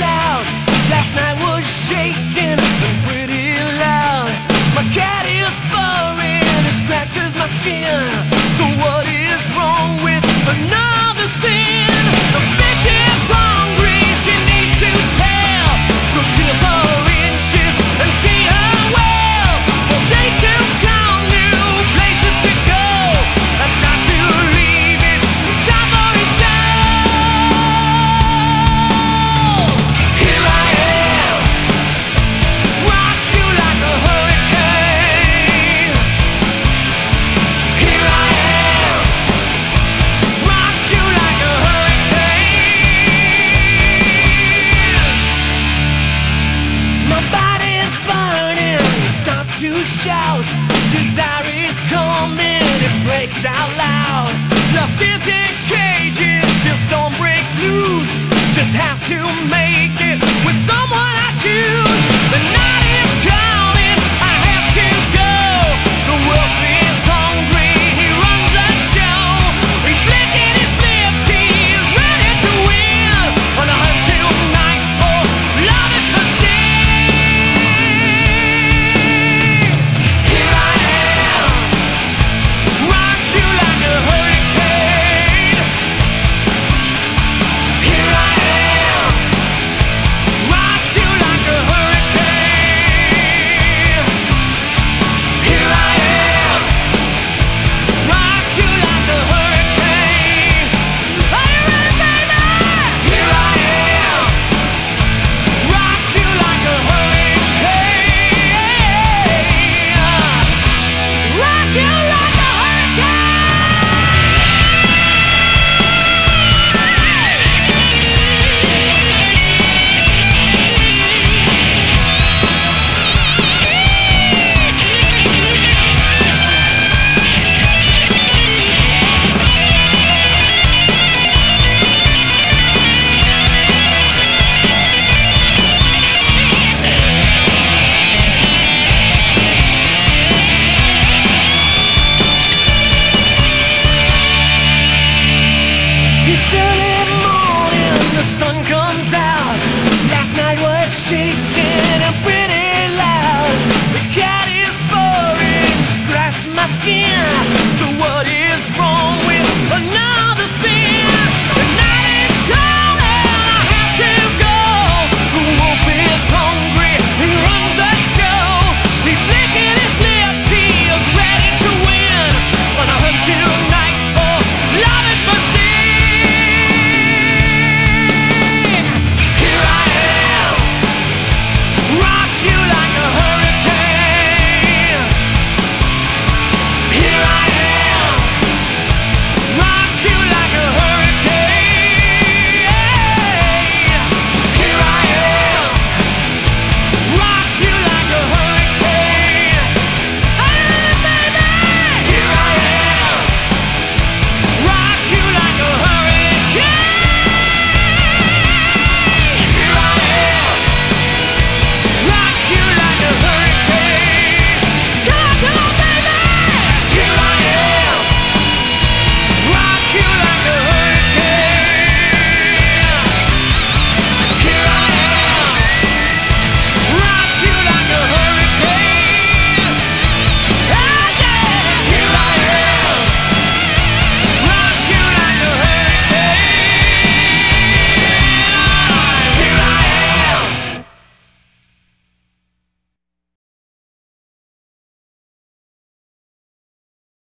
Last night was shaking pretty loud. My cat is purring, it scratches my skin. So what? shout. Desire is coming, it breaks out loud. Lust is in cages till storm breaks loose. Just have to make it with someone I choose. shaking and pretty loud. The cat is purring, scratched my skin. So what is wrong?